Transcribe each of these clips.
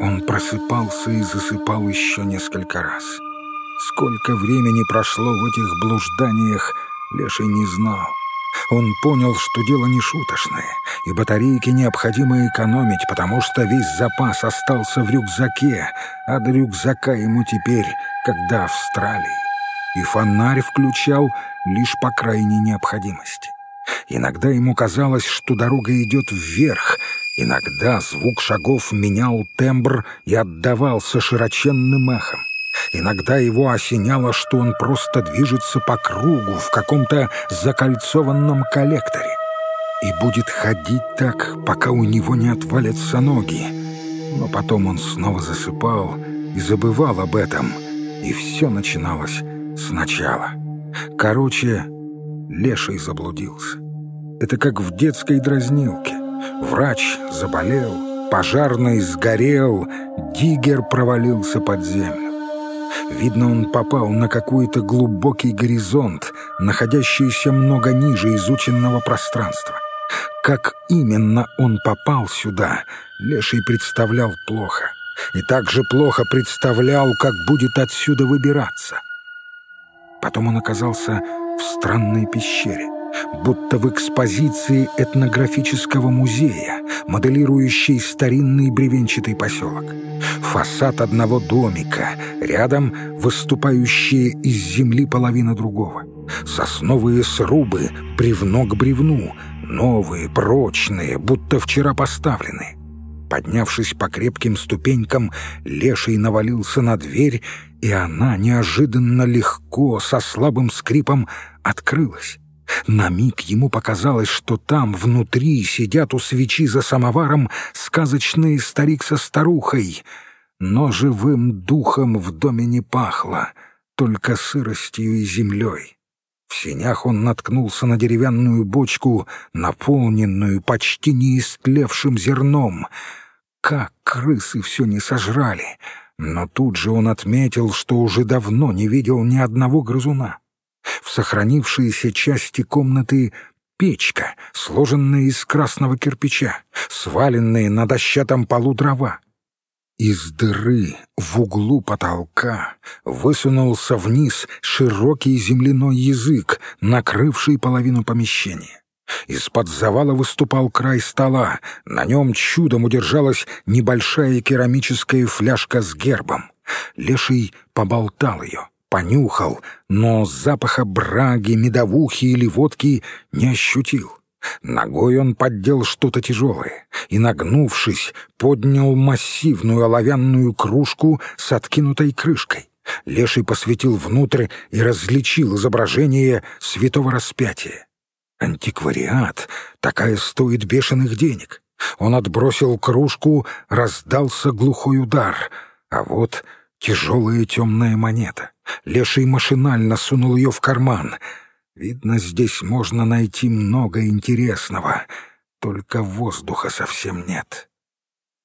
Он просыпался и засыпал еще несколько раз. Сколько времени прошло в этих блужданиях, Леший не знал. Он понял, что дело не шуточное, и батарейки необходимо экономить, потому что весь запас остался в рюкзаке, а до рюкзака ему теперь, когда Австралии. И фонарь включал лишь по крайней необходимости. Иногда ему казалось, что дорога идет вверх, иногда звук шагов менял тембр и отдавался широченным эхом. Иногда его осеняло, что он просто движется по кругу в каком-то закольцованном коллекторе и будет ходить так, пока у него не отвалятся ноги. Но потом он снова засыпал и забывал об этом, и все начиналось сначала. Короче, леший заблудился. Это как в детской дразнилке. Врач заболел, пожарный сгорел, диггер провалился под землю. Видно, он попал на какой-то глубокий горизонт, находящийся много ниже изученного пространства. Как именно он попал сюда, Леший представлял плохо. И также плохо представлял, как будет отсюда выбираться. Потом он оказался в странной пещере будто в экспозиции этнографического музея, моделирующей старинный бревенчатый поселок. Фасад одного домика, рядом выступающие из земли половина другого. Сосновые срубы, бревно к бревну, новые, прочные, будто вчера поставленные. Поднявшись по крепким ступенькам, Леший навалился на дверь, и она неожиданно легко, со слабым скрипом, открылась. На миг ему показалось, что там, внутри, сидят у свечи за самоваром сказочные старик со старухой. Но живым духом в доме не пахло, только сыростью и землей. В сенях он наткнулся на деревянную бочку, наполненную почти неистлевшим зерном. Как крысы все не сожрали! Но тут же он отметил, что уже давно не видел ни одного грызуна. В сохранившиеся части комнаты печка, сложенная из красного кирпича, сваленные на дощатом полу дрова. Из дыры в углу потолка высунулся вниз широкий земляной язык, накрывший половину помещения. Из-под завала выступал край стола, на нем чудом удержалась небольшая керамическая фляжка с гербом. Леший поболтал ее — понюхал, но запаха браги, медовухи или водки не ощутил. Ногой он поддел что-то тяжелое и, нагнувшись, поднял массивную оловянную кружку с откинутой крышкой. Леший посветил внутрь и различил изображение святого распятия. Антиквариат, такая стоит бешеных денег. Он отбросил кружку, раздался глухой удар, а вот тяжелая темная монета. Леший машинально сунул ее в карман. Видно, здесь можно найти много интересного, только воздуха совсем нет.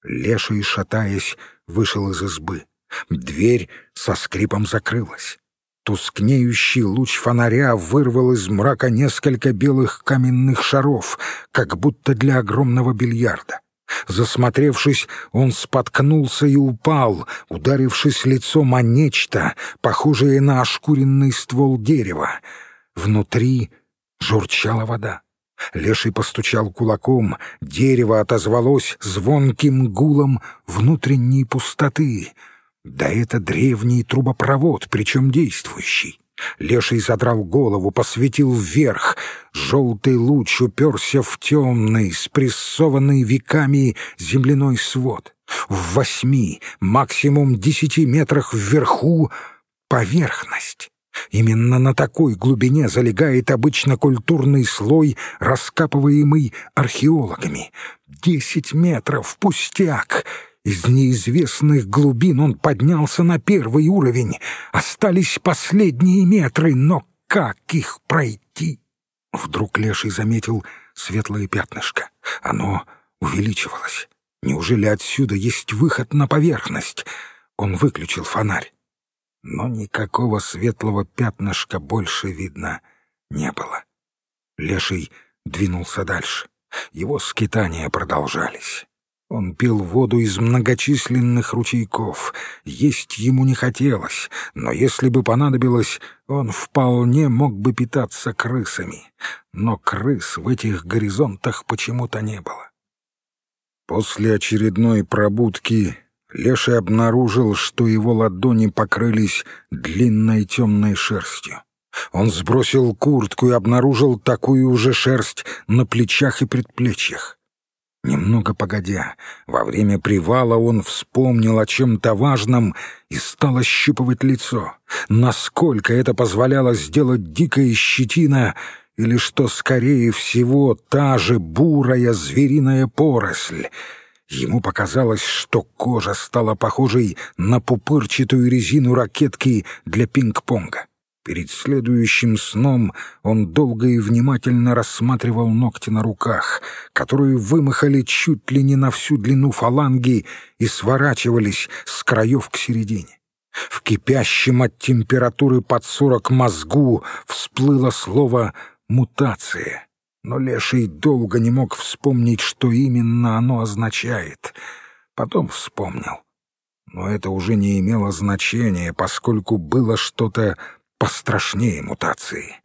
Леший, шатаясь, вышел из избы. Дверь со скрипом закрылась. Тускнеющий луч фонаря вырвал из мрака несколько белых каменных шаров, как будто для огромного бильярда. Засмотревшись, он споткнулся и упал, ударившись лицом о нечто, похожее на ошкуренный ствол дерева. Внутри журчала вода. Леший постучал кулаком, дерево отозвалось звонким гулом внутренней пустоты. Да это древний трубопровод, причем действующий. Леший задрал голову, посветил вверх. Желтый луч уперся в темный, спрессованный веками земляной свод. В восьми, максимум десяти метрах вверху — поверхность. Именно на такой глубине залегает обычно культурный слой, раскапываемый археологами. Десять метров — пустяк — из неизвестных глубин он поднялся на первый уровень. Остались последние метры, но как их пройти? Вдруг Леший заметил светлое пятнышко. Оно увеличивалось. Неужели отсюда есть выход на поверхность? Он выключил фонарь. Но никакого светлого пятнышка больше видно не было. Леший двинулся дальше. Его скитания продолжались. Он пил воду из многочисленных ручейков. Есть ему не хотелось, но если бы понадобилось, он вполне мог бы питаться крысами. Но крыс в этих горизонтах почему-то не было. После очередной пробудки Леший обнаружил, что его ладони покрылись длинной темной шерстью. Он сбросил куртку и обнаружил такую же шерсть на плечах и предплечьях. Немного погодя, во время привала он вспомнил о чем-то важном и стал ощупывать лицо. Насколько это позволяло сделать дикая щетина, или что, скорее всего, та же бурая звериная поросль. Ему показалось, что кожа стала похожей на пупырчатую резину ракетки для пинг-понга. Перед следующим сном он долго и внимательно рассматривал ногти на руках, которые вымахали чуть ли не на всю длину фаланги и сворачивались с краев к середине. В кипящем от температуры под сорок мозгу всплыло слово «мутация». Но Леший долго не мог вспомнить, что именно оно означает. Потом вспомнил. Но это уже не имело значения, поскольку было что-то пострашнее мутации.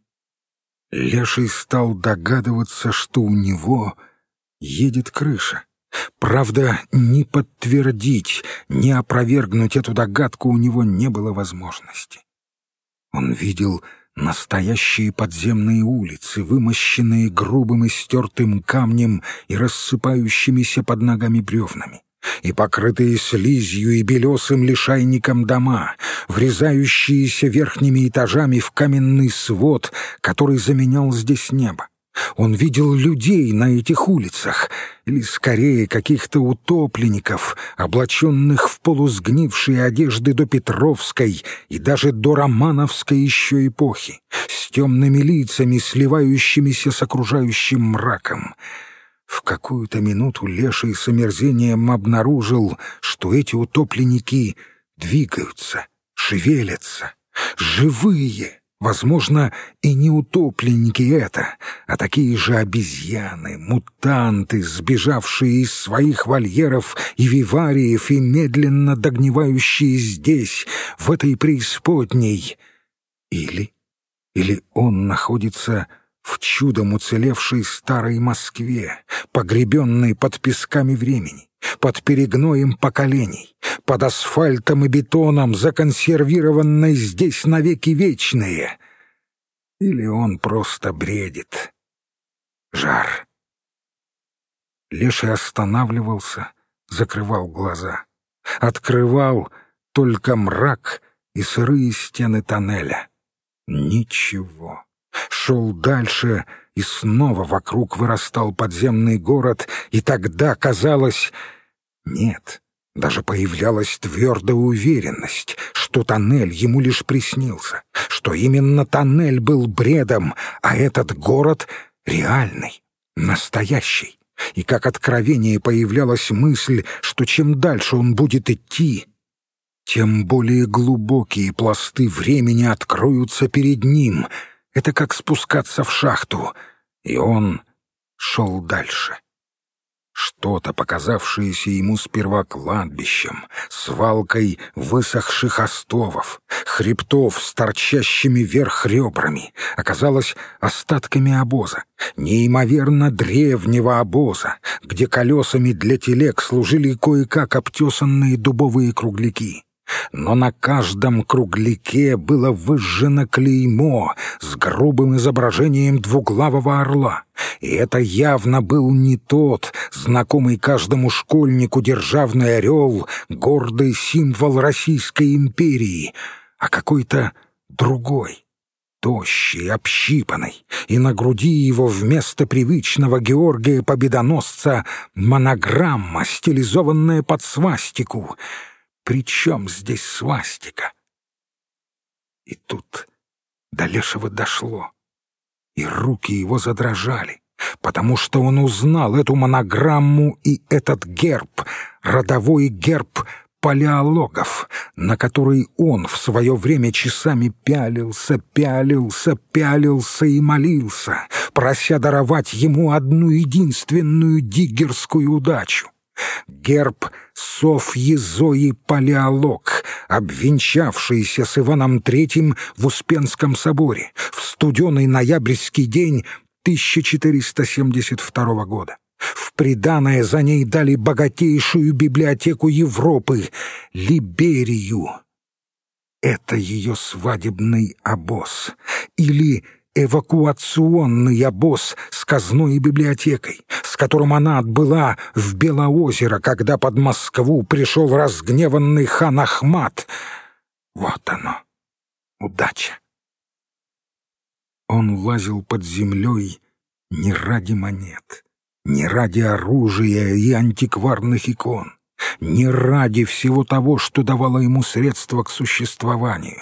Леший стал догадываться, что у него едет крыша. Правда, ни подтвердить, ни опровергнуть эту догадку у него не было возможности. Он видел настоящие подземные улицы, вымощенные грубым и стертым камнем и рассыпающимися под ногами бревнами и покрытые слизью и белесым лишайником дома, врезающиеся верхними этажами в каменный свод, который заменял здесь небо. Он видел людей на этих улицах, или скорее каких-то утопленников, облаченных в полусгнившие одежды до Петровской и даже до Романовской еще эпохи, с темными лицами, сливающимися с окружающим мраком — в какую-то минуту Леший с омерзением обнаружил, что эти утопленники двигаются, шевелятся, живые. Возможно, и не утопленники это, а такие же обезьяны, мутанты, сбежавшие из своих вольеров и вивариев и медленно догнивающие здесь, в этой преисподней. Или... или он находится в чудом уцелевшей старой Москве, погребенной под песками времени, под перегноем поколений, под асфальтом и бетоном, законсервированной здесь навеки вечные. Или он просто бредит. Жар. Леший останавливался, закрывал глаза. Открывал только мрак и сырые стены тоннеля. Ничего шел дальше, и снова вокруг вырастал подземный город, и тогда казалось... Нет, даже появлялась твердая уверенность, что тоннель ему лишь приснился, что именно тоннель был бредом, а этот город — реальный, настоящий. И как откровение появлялась мысль, что чем дальше он будет идти, тем более глубокие пласты времени откроются перед ним — это как спускаться в шахту, и он шел дальше. Что-то, показавшееся ему сперва кладбищем, свалкой высохших остовов, хребтов с торчащими вверх ребрами, оказалось остатками обоза, неимоверно древнего обоза, где колесами для телег служили кое-как обтесанные дубовые кругляки но на каждом кругляке было выжжено клеймо с грубым изображением двуглавого орла. И это явно был не тот, знакомый каждому школьнику державный орел, гордый символ Российской империи, а какой-то другой тощий, общипанный, и на груди его вместо привычного Георгия Победоносца монограмма, стилизованная под свастику — при чем здесь свастика? И тут до Лешего дошло, и руки его задрожали, потому что он узнал эту монограмму и этот герб, родовой герб палеологов, на который он в свое время часами пялился, пялился, пялился и молился, прося даровать ему одну единственную диггерскую удачу. Герб Софьи Зои Палеолог, обвенчавшийся с Иваном Третьим в Успенском соборе в студеный ноябрьский день 1472 года. В приданое за ней дали богатейшую библиотеку Европы — Либерию. Это ее свадебный обоз или эвакуационный обоз с казной и библиотекой, с которым она отбыла в Белоозеро, когда под Москву пришел разгневанный хан Ахмат. Вот оно, удача. Он лазил под землей не ради монет, не ради оружия и антикварных икон, не ради всего того, что давало ему средства к существованию.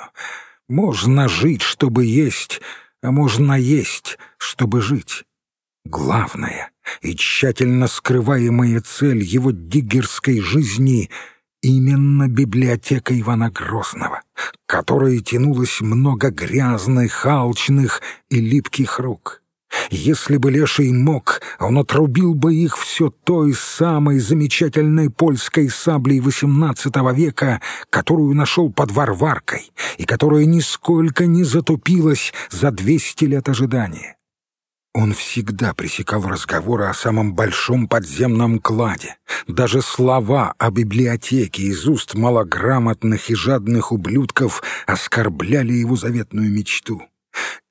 Можно жить, чтобы есть, а можно есть, чтобы жить. Главная и тщательно скрываемая цель его диггерской жизни — именно библиотека Ивана Грозного, к которой тянулось много грязных, алчных и липких рук. Если бы Леший мог, он отрубил бы их все той самой замечательной польской саблей XVIII века, которую нашел под Варваркой и которая нисколько не затупилась за двести лет ожидания. Он всегда пресекал разговоры о самом большом подземном кладе. Даже слова о библиотеке из уст малограмотных и жадных ублюдков оскорбляли его заветную мечту.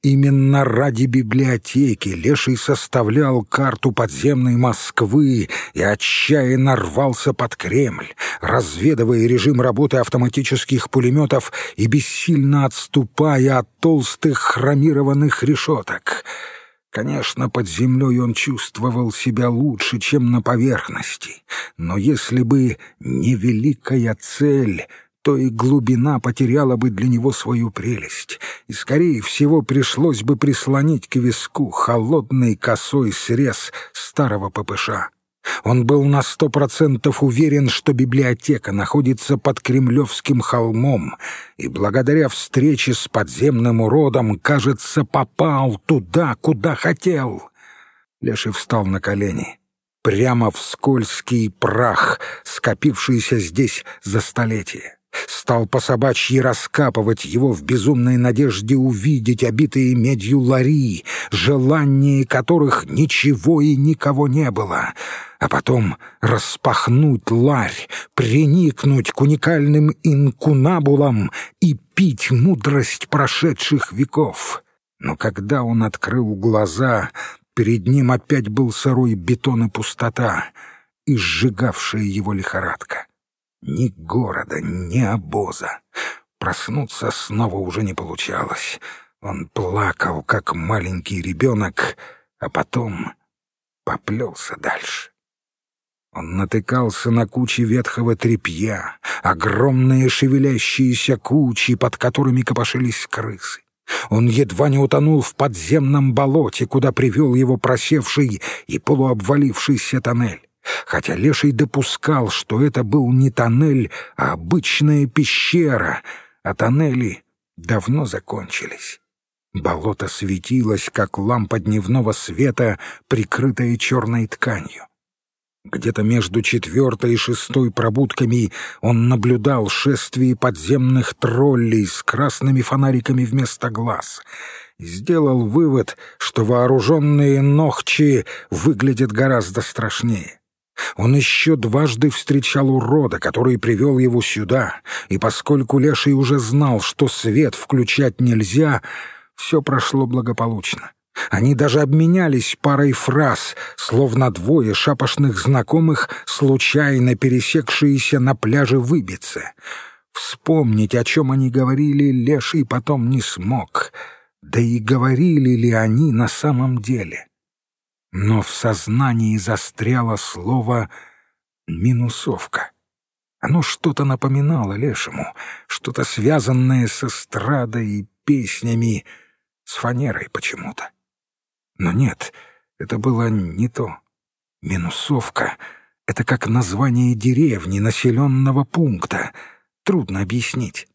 Именно ради библиотеки Леший составлял карту подземной Москвы и отчаянно рвался под Кремль, разведывая режим работы автоматических пулеметов и бессильно отступая от толстых хромированных решеток — Конечно, под землей он чувствовал себя лучше, чем на поверхности, но если бы не великая цель, то и глубина потеряла бы для него свою прелесть, и, скорее всего, пришлось бы прислонить к виску холодный косой срез старого ППШ. Он был на сто процентов уверен, что библиотека находится под Кремлевским холмом, и благодаря встрече с подземным уродом, кажется, попал туда, куда хотел. Леший встал на колени, прямо в скользкий прах, скопившийся здесь за столетие стал по собачьи раскапывать его в безумной надежде увидеть обитые медью лари, желание которых ничего и никого не было, а потом распахнуть ларь, приникнуть к уникальным инкунабулам и пить мудрость прошедших веков. Но когда он открыл глаза, перед ним опять был сырой бетон и пустота, и сжигавшая его лихорадка. Ни города, ни обоза. Проснуться снова уже не получалось. Он плакал, как маленький ребенок, а потом поплелся дальше. Он натыкался на кучи ветхого тряпья, огромные шевелящиеся кучи, под которыми копошились крысы. Он едва не утонул в подземном болоте, куда привел его просевший и полуобвалившийся тоннель хотя Леший допускал, что это был не тоннель, а обычная пещера, а тоннели давно закончились. Болото светилось, как лампа дневного света, прикрытая черной тканью. Где-то между четвертой и шестой пробудками он наблюдал шествие подземных троллей с красными фонариками вместо глаз сделал вывод, что вооруженные ногчи выглядят гораздо страшнее. Он еще дважды встречал урода, который привел его сюда, и поскольку Леший уже знал, что свет включать нельзя, все прошло благополучно. Они даже обменялись парой фраз, словно двое шапошных знакомых, случайно пересекшиеся на пляже Выбице. Вспомнить, о чем они говорили, Леший потом не смог. Да и говорили ли они на самом деле? Но в сознании застряло слово «минусовка». Оно что-то напоминало Лешему, что-то связанное с эстрадой и песнями, с фанерой почему-то. Но нет, это было не то. Минусовка — это как название деревни, населенного пункта. Трудно объяснить.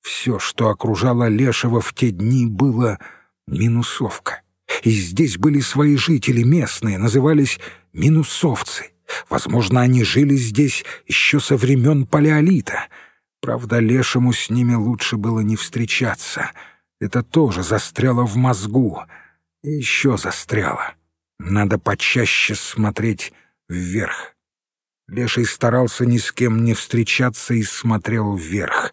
Все, что окружало Лешего в те дни, было минусовка. И здесь были свои жители местные, назывались минусовцы. Возможно, они жили здесь еще со времен Палеолита. Правда, лешему с ними лучше было не встречаться. Это тоже застряло в мозгу. И еще застряло. Надо почаще смотреть вверх. Леший старался ни с кем не встречаться и смотрел вверх.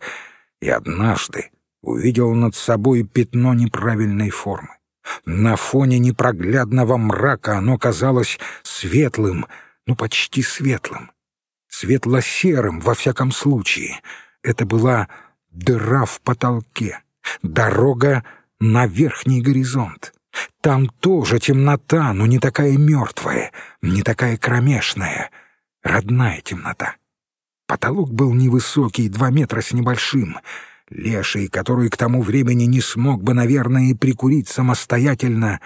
И однажды увидел над собой пятно неправильной формы. На фоне непроглядного мрака оно казалось светлым, ну почти светлым. Светло-серым, во всяком случае. Это была дыра в потолке, дорога на верхний горизонт. Там тоже темнота, но не такая мертвая, не такая кромешная. Родная темнота. Потолок был невысокий, два метра с небольшим. Леший, который к тому времени не смог бы, наверное, и прикурить самостоятельно,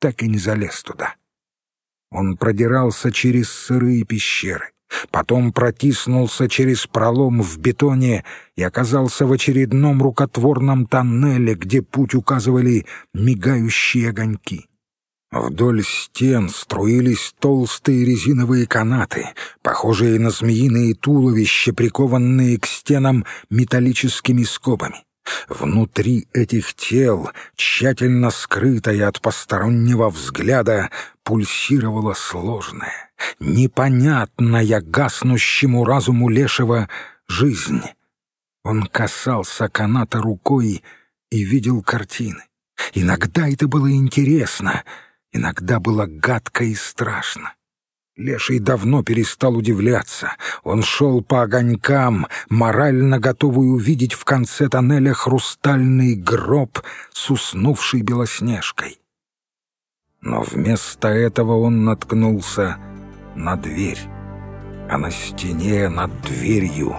так и не залез туда. Он продирался через сырые пещеры, потом протиснулся через пролом в бетоне и оказался в очередном рукотворном тоннеле, где путь указывали мигающие огоньки. Вдоль стен струились толстые резиновые канаты, похожие на змеиные туловища, прикованные к стенам металлическими скобами. Внутри этих тел, тщательно скрытая от постороннего взгляда, пульсировала сложная, непонятная гаснущему разуму Лешего жизнь. Он касался каната рукой и видел картины. Иногда это было интересно, иногда было гадко и страшно. Леший давно перестал удивляться. Он шел по огонькам, морально готовый увидеть в конце тоннеля хрустальный гроб с уснувшей белоснежкой. Но вместо этого он наткнулся на дверь. А на стене над дверью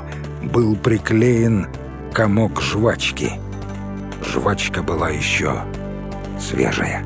был приклеен комок жвачки. Жвачка была еще свежая.